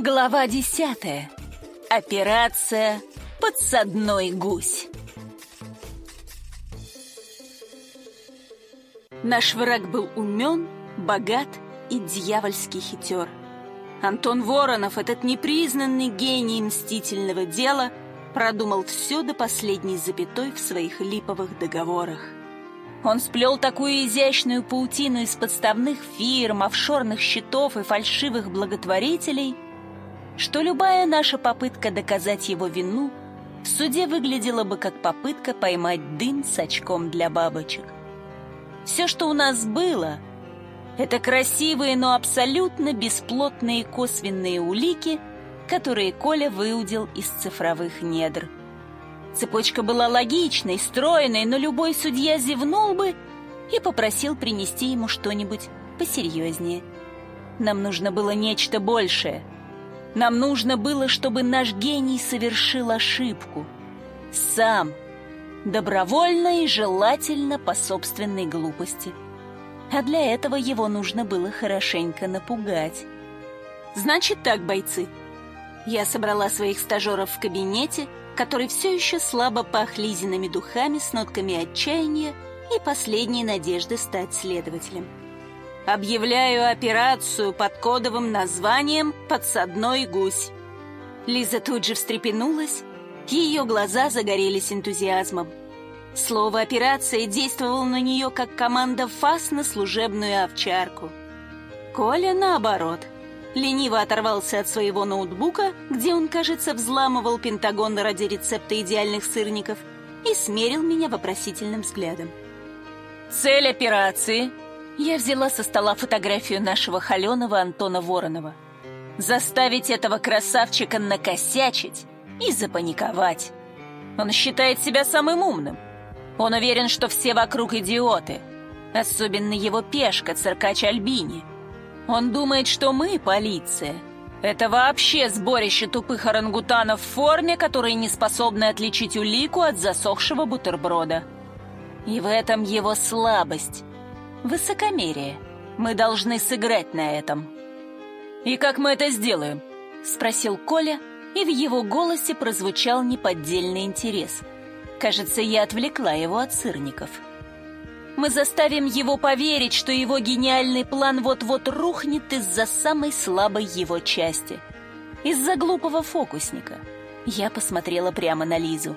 Глава десятая. Операция «Подсадной гусь». Наш враг был умен, богат и дьявольски хитер. Антон Воронов, этот непризнанный гений мстительного дела, продумал все до последней запятой в своих липовых договорах. Он сплел такую изящную паутину из подставных фирм, офшорных счетов и фальшивых благотворителей – что любая наша попытка доказать его вину в суде выглядела бы как попытка поймать дым с очком для бабочек. Все, что у нас было, это красивые, но абсолютно бесплотные косвенные улики, которые Коля выудил из цифровых недр. Цепочка была логичной, стройной, но любой судья зевнул бы и попросил принести ему что-нибудь посерьезнее. Нам нужно было нечто большее — нам нужно было, чтобы наш гений совершил ошибку. Сам. Добровольно и желательно по собственной глупости. А для этого его нужно было хорошенько напугать. Значит так, бойцы. Я собрала своих стажеров в кабинете, который все еще слабо пах Лизиными духами с нотками отчаяния и последней надежды стать следователем. Объявляю операцию под кодовым названием «Подсадной гусь». Лиза тут же встрепенулась, ее глаза загорелись энтузиазмом. Слово «операция» действовало на нее, как команда ФАС на служебную овчарку. Коля, наоборот, лениво оторвался от своего ноутбука, где он, кажется, взламывал Пентагон ради рецепта идеальных сырников, и смерил меня вопросительным взглядом. «Цель операции я взяла со стола фотографию нашего холеного Антона Воронова. Заставить этого красавчика накосячить и запаниковать. Он считает себя самым умным. Он уверен, что все вокруг идиоты. Особенно его пешка, циркач Альбини. Он думает, что мы, полиция, это вообще сборище тупых орангутанов в форме, которые не способны отличить улику от засохшего бутерброда. И в этом его слабость. Высокомерие. Мы должны сыграть на этом. «И как мы это сделаем?» — спросил Коля, и в его голосе прозвучал неподдельный интерес. Кажется, я отвлекла его от сырников. Мы заставим его поверить, что его гениальный план вот-вот рухнет из-за самой слабой его части. Из-за глупого фокусника. Я посмотрела прямо на Лизу.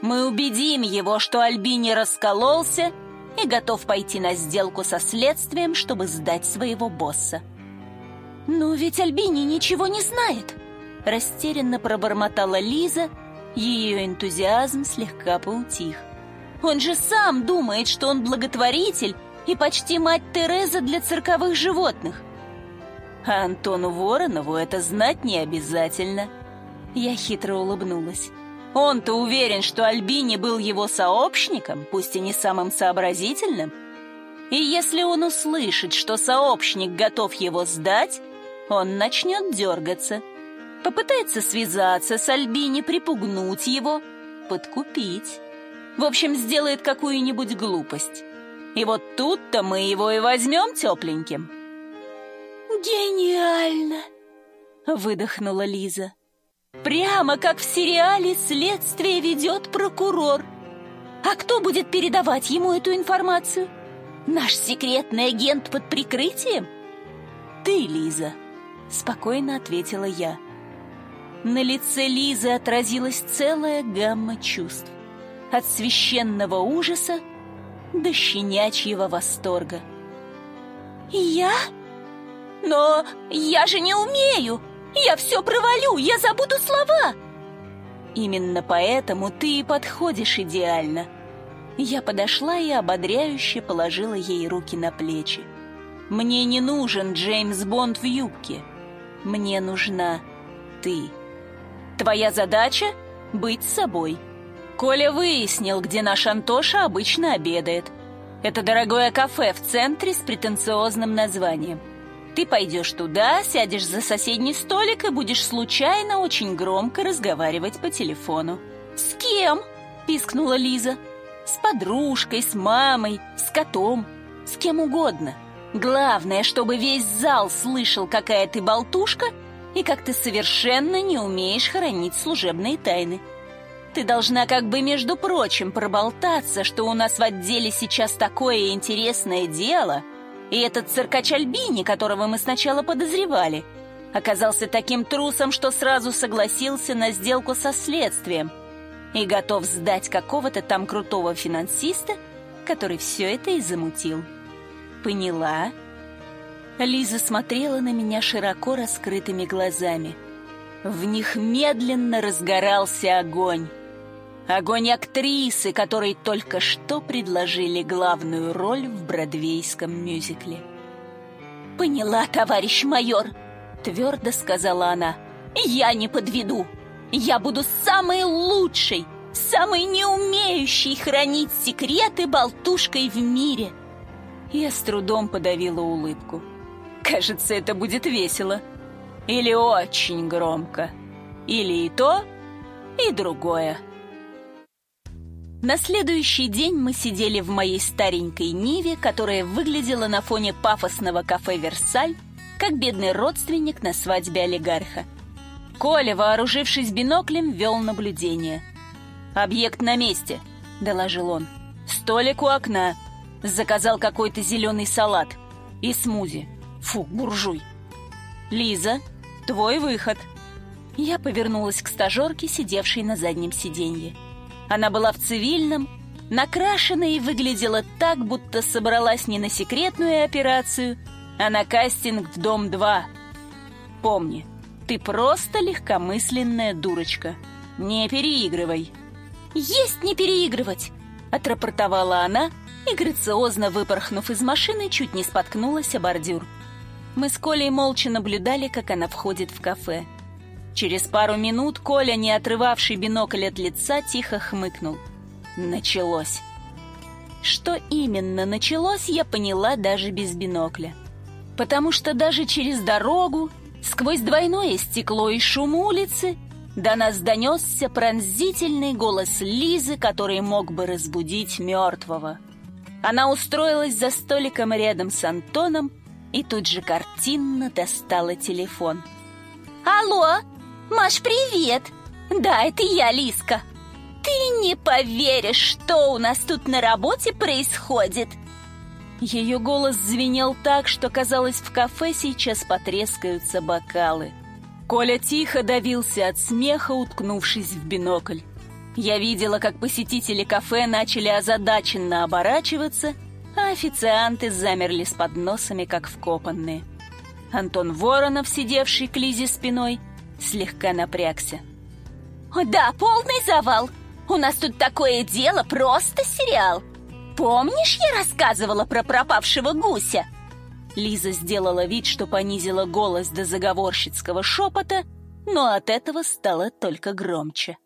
Мы убедим его, что Альбини раскололся и готов пойти на сделку со следствием, чтобы сдать своего босса. «Но ведь Альбини ничего не знает!» Растерянно пробормотала Лиза, ее энтузиазм слегка поутих. «Он же сам думает, что он благотворитель и почти мать Тереза для цирковых животных!» А Антону Воронову это знать не обязательно. Я хитро улыбнулась. Он-то уверен, что Альбини был его сообщником, пусть и не самым сообразительным. И если он услышит, что сообщник готов его сдать, он начнет дергаться. Попытается связаться с Альбини, припугнуть его, подкупить. В общем, сделает какую-нибудь глупость. И вот тут-то мы его и возьмем тепленьким. «Гениально!» — выдохнула Лиза. Прямо как в сериале следствие ведет прокурор. А кто будет передавать ему эту информацию? Наш секретный агент под прикрытием? Ты, Лиза, спокойно ответила я. На лице Лизы отразилась целая гамма чувств. От священного ужаса до щенячьего восторга. «Я? Но я же не умею!» Я все провалю, я забуду слова!» «Именно поэтому ты и подходишь идеально!» Я подошла и ободряюще положила ей руки на плечи. «Мне не нужен Джеймс Бонд в юбке. Мне нужна ты. Твоя задача — быть собой. Коля выяснил, где наш Антоша обычно обедает. Это дорогое кафе в центре с претенциозным названием. Ты пойдешь туда, сядешь за соседний столик и будешь случайно очень громко разговаривать по телефону. «С кем?» – пискнула Лиза. «С подружкой, с мамой, с котом, с кем угодно. Главное, чтобы весь зал слышал, какая ты болтушка, и как ты совершенно не умеешь хранить служебные тайны. Ты должна как бы, между прочим, проболтаться, что у нас в отделе сейчас такое интересное дело, и этот циркач Альбини, которого мы сначала подозревали, оказался таким трусом, что сразу согласился на сделку со следствием и готов сдать какого-то там крутого финансиста, который все это и замутил. Поняла? Лиза смотрела на меня широко раскрытыми глазами. В них медленно разгорался огонь. Огонь актрисы, которой только что предложили главную роль в бродвейском мюзикле. «Поняла, товарищ майор!» — твердо сказала она. «Я не подведу! Я буду самой лучшей, самой неумеющей хранить секреты болтушкой в мире!» Я с трудом подавила улыбку. «Кажется, это будет весело. Или очень громко. Или и то, и другое». На следующий день мы сидели в моей старенькой Ниве, которая выглядела на фоне пафосного кафе «Версаль», как бедный родственник на свадьбе олигарха. Коля, вооружившись биноклем, вел наблюдение. «Объект на месте», — доложил он. «Столик у окна. Заказал какой-то зеленый салат. И смузи. Фу, буржуй». «Лиза, твой выход». Я повернулась к стажерке, сидевшей на заднем сиденье. Она была в цивильном, накрашена и выглядела так, будто собралась не на секретную операцию, а на кастинг в Дом-2. Помни, ты просто легкомысленная дурочка. Не переигрывай. «Есть не переигрывать!» — отрапортовала она и, грациозно выпорхнув из машины, чуть не споткнулась о бордюр. Мы с Колей молча наблюдали, как она входит в кафе. Через пару минут Коля, не отрывавший бинокль от лица, тихо хмыкнул. Началось. Что именно началось, я поняла даже без бинокля. Потому что даже через дорогу, сквозь двойное стекло и шум улицы, до нас донесся пронзительный голос Лизы, который мог бы разбудить мертвого. Она устроилась за столиком рядом с Антоном и тут же картинно достала телефон. «Алло!» Маш, привет! Да, это я, Лиска. Ты не поверишь, что у нас тут на работе происходит. Ее голос звенел так, что казалось, в кафе сейчас потрескаются бокалы. Коля тихо давился от смеха, уткнувшись в бинокль. Я видела, как посетители кафе начали озадаченно оборачиваться, а официанты замерли с подносами, как вкопанные. Антон Воронов, сидевший к Лизе спиной, слегка напрягся. «Да, полный завал! У нас тут такое дело, просто сериал! Помнишь, я рассказывала про пропавшего гуся?» Лиза сделала вид, что понизила голос до заговорщицкого шепота, но от этого стало только громче.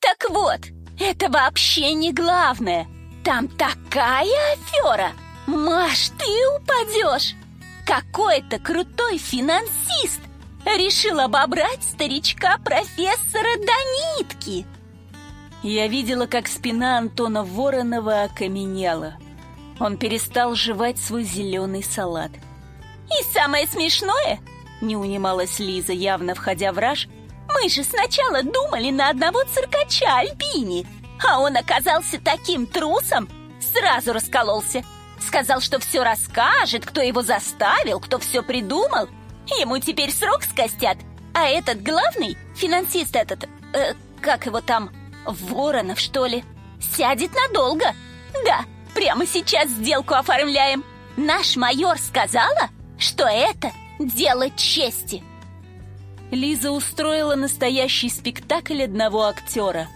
«Так вот, это вообще не главное! Там такая афера! Маш, ты упадешь! Какой-то крутой финансист Решил обобрать старичка профессора до нитки. Я видела, как спина Антона Воронова окаменела. Он перестал жевать свой зеленый салат. «И самое смешное!» — не унималась Лиза, явно входя в раж. «Мы же сначала думали на одного циркача Альбини, а он оказался таким трусом, сразу раскололся. Сказал, что все расскажет, кто его заставил, кто все придумал, Ему теперь срок скостят. А этот главный, финансист этот, э, как его там, Воронов, что ли, сядет надолго. Да, прямо сейчас сделку оформляем. Наш майор сказала, что это дело чести. Лиза устроила настоящий спектакль одного актера.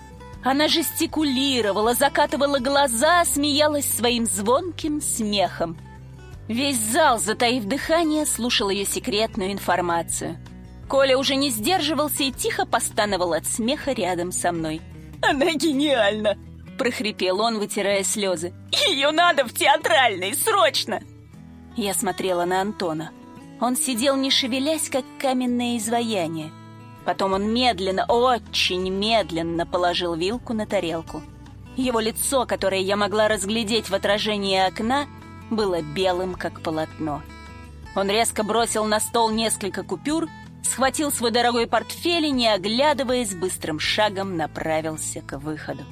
Она жестикулировала, закатывала глаза, смеялась своим звонким смехом. Весь зал, затаив дыхание, слушал ее секретную информацию. Коля уже не сдерживался и тихо постановал от смеха рядом со мной. «Она гениальна!» – прохрипел он, вытирая слезы. «Ее надо в театральный, срочно!» Я смотрела на Антона. Он сидел, не шевелясь, как каменное изваяние. Потом он медленно, очень медленно положил вилку на тарелку. Его лицо, которое я могла разглядеть в отражении окна – было белым, как полотно. Он резко бросил на стол несколько купюр, схватил свой дорогой портфель и, не оглядываясь, быстрым шагом направился к выходу.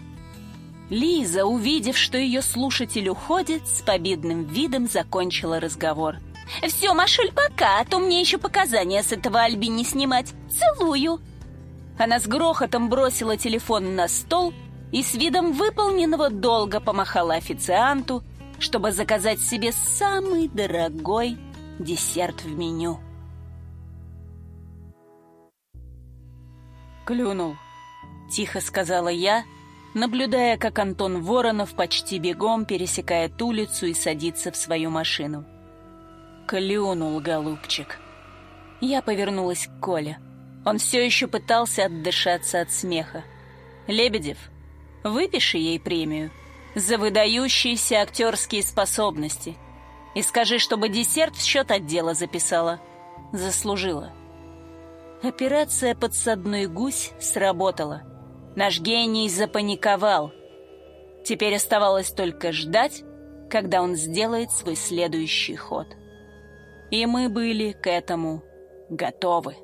Лиза, увидев, что ее слушатель уходит, с победным видом закончила разговор. «Все, Машуль, пока, а то мне еще показания с этого Альби не снимать. Целую!» Она с грохотом бросила телефон на стол и с видом выполненного долга помахала официанту, чтобы заказать себе самый дорогой десерт в меню. «Клюнул», — тихо сказала я, наблюдая, как Антон Воронов почти бегом пересекает улицу и садится в свою машину. «Клюнул, голубчик». Я повернулась к Коле. Он все еще пытался отдышаться от смеха. «Лебедев, выпиши ей премию за выдающиеся актерские способности и скажи, чтобы десерт в счет отдела записала. Заслужила». Операция «Подсадной гусь» сработала. Наш гений запаниковал. Теперь оставалось только ждать, когда он сделает свой следующий ход. И мы были к этому готовы.